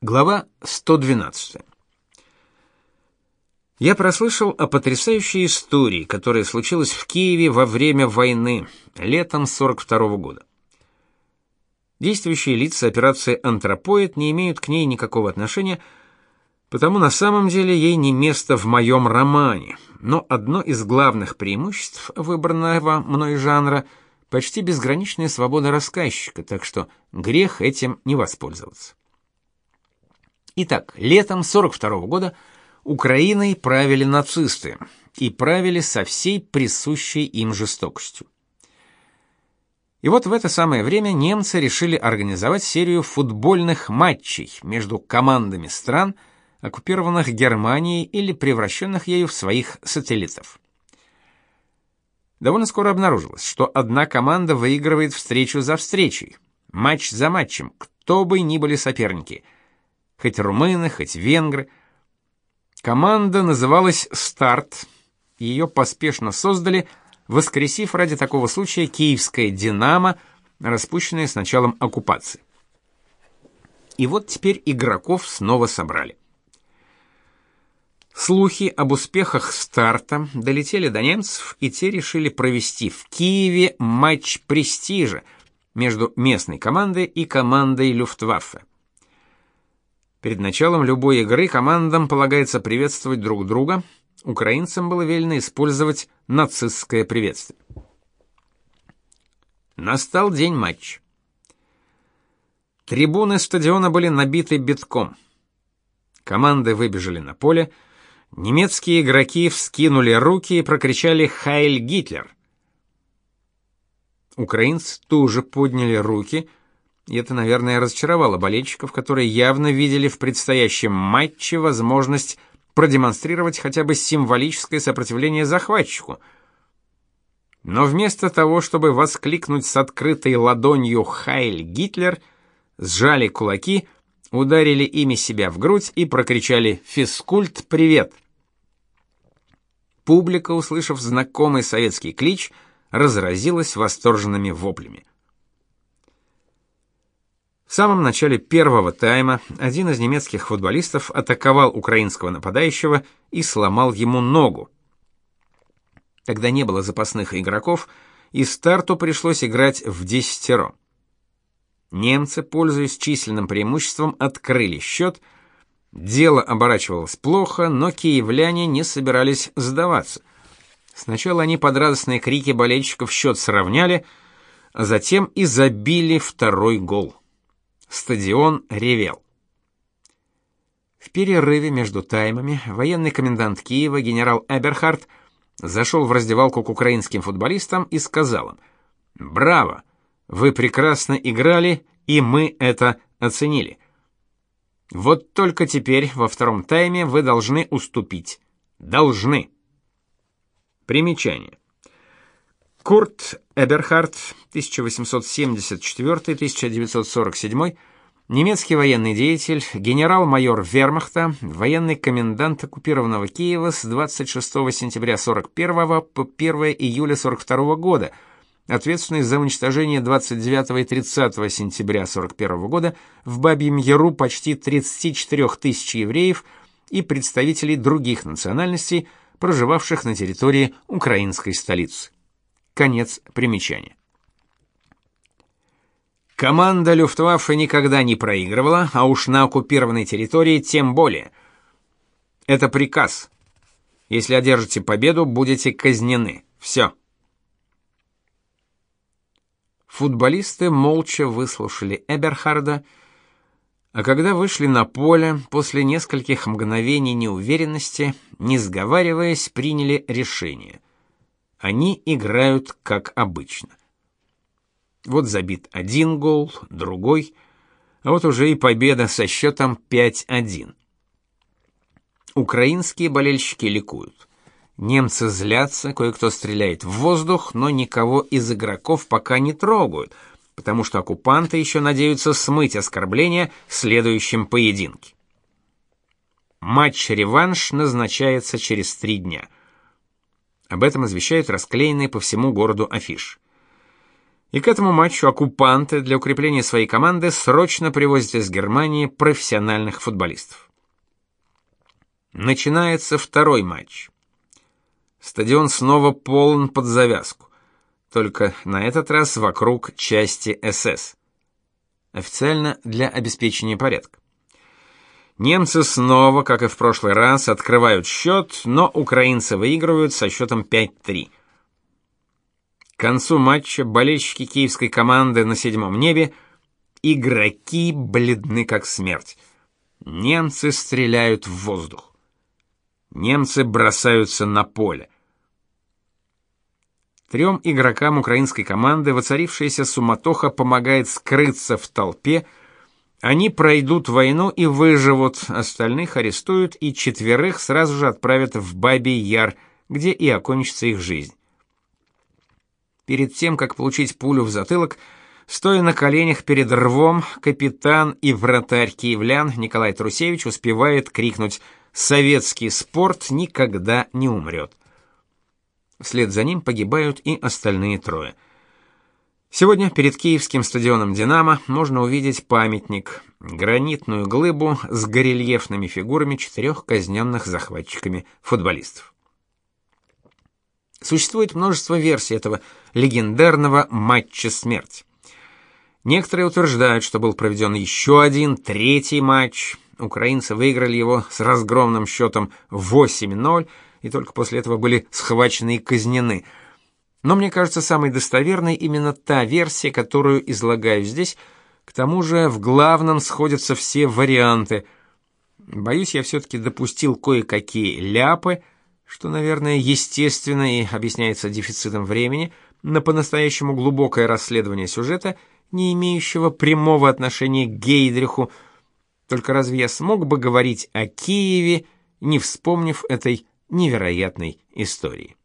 Глава 112. Я прослышал о потрясающей истории, которая случилась в Киеве во время войны, летом 42 -го года. Действующие лица операции «Антропоид» не имеют к ней никакого отношения, потому на самом деле ей не место в моем романе. Но одно из главных преимуществ выбранного мной жанра — почти безграничная свобода рассказчика, так что грех этим не воспользоваться. Итак, летом 42 -го года Украиной правили нацисты и правили со всей присущей им жестокостью. И вот в это самое время немцы решили организовать серию футбольных матчей между командами стран, оккупированных Германией или превращенных ею в своих сателлитов. Довольно скоро обнаружилось, что одна команда выигрывает встречу за встречей, матч за матчем, кто бы ни были соперники – хоть румыны, хоть венгры. Команда называлась «Старт». Ее поспешно создали, воскресив ради такого случая киевское «Динамо», распущенное с началом оккупации. И вот теперь игроков снова собрали. Слухи об успехах старта долетели до немцев, и те решили провести в Киеве матч престижа между местной командой и командой Люфтваффе. Перед началом любой игры командам полагается приветствовать друг друга. Украинцам было велено использовать нацистское приветствие. Настал день матча. Трибуны стадиона были набиты битком. Команды выбежали на поле. Немецкие игроки вскинули руки и прокричали «Хайль Гитлер!». Украинцы тоже подняли руки и это, наверное, разочаровало болельщиков, которые явно видели в предстоящем матче возможность продемонстрировать хотя бы символическое сопротивление захватчику. Но вместо того, чтобы воскликнуть с открытой ладонью «Хайль Гитлер», сжали кулаки, ударили ими себя в грудь и прокричали «Физкульт, привет!». Публика, услышав знакомый советский клич, разразилась восторженными воплями. Самом начале первого тайма один из немецких футболистов атаковал украинского нападающего и сломал ему ногу. Тогда не было запасных игроков, и старту пришлось играть в десятеро. Немцы, пользуясь численным преимуществом, открыли счет. Дело оборачивалось плохо, но киевляне не собирались сдаваться. Сначала они под радостные крики болельщиков счет сравняли, а затем и забили второй гол. Стадион ревел. В перерыве между таймами военный комендант Киева генерал Эберхард зашел в раздевалку к украинским футболистам и сказал им: "Браво! Вы прекрасно играли, и мы это оценили. Вот только теперь во втором тайме вы должны уступить. Должны". Примечание. Курт Эберхард, 1874-1947, немецкий военный деятель, генерал-майор Вермахта, военный комендант оккупированного Киева с 26 сентября 41 по 1 июля 42 года, ответственный за уничтожение 29 и 30 сентября 41 года в Бабьем Яру почти 34 тысяч евреев и представителей других национальностей, проживавших на территории украинской столицы. Конец примечания. Команда Люфтваффе никогда не проигрывала, а уж на оккупированной территории тем более. Это приказ. Если одержите победу, будете казнены. Все. Футболисты молча выслушали Эберхарда, а когда вышли на поле, после нескольких мгновений неуверенности, не сговариваясь, приняли решение. Они играют как обычно. Вот забит один гол, другой, а вот уже и победа со счетом 5-1. Украинские болельщики ликуют. Немцы злятся, кое-кто стреляет в воздух, но никого из игроков пока не трогают, потому что оккупанты еще надеются смыть оскорбления в следующем поединке. Матч-реванш назначается через три дня. Об этом извещают расклеенные по всему городу афиши. И к этому матчу оккупанты для укрепления своей команды срочно привозят из Германии профессиональных футболистов. Начинается второй матч. Стадион снова полон под завязку. Только на этот раз вокруг части СС. Официально для обеспечения порядка. Немцы снова, как и в прошлый раз, открывают счет, но украинцы выигрывают со счетом 5-3. К концу матча болельщики киевской команды на седьмом небе, игроки бледны как смерть. Немцы стреляют в воздух. Немцы бросаются на поле. Трем игрокам украинской команды воцарившаяся суматоха помогает скрыться в толпе. Они пройдут войну и выживут, остальных арестуют и четверых сразу же отправят в Бабий Яр, где и окончится их жизнь. Перед тем, как получить пулю в затылок, стоя на коленях перед рвом, капитан и вратарь киевлян Николай Трусевич успевает крикнуть «Советский спорт никогда не умрет». Вслед за ним погибают и остальные трое. Сегодня перед киевским стадионом «Динамо» можно увидеть памятник, гранитную глыбу с горельефными фигурами четырех казненных захватчиками футболистов. Существует множество версий этого легендарного матча смерти. Некоторые утверждают, что был проведен еще один, третий матч. Украинцы выиграли его с разгромным счетом 8-0, и только после этого были схвачены и казнены. Но мне кажется, самой достоверной именно та версия, которую излагаю здесь. К тому же в главном сходятся все варианты. Боюсь, я все-таки допустил кое-какие ляпы, что, наверное, естественно и объясняется дефицитом времени на по-настоящему глубокое расследование сюжета, не имеющего прямого отношения к Гейдриху. Только разве я смог бы говорить о Киеве, не вспомнив этой невероятной истории?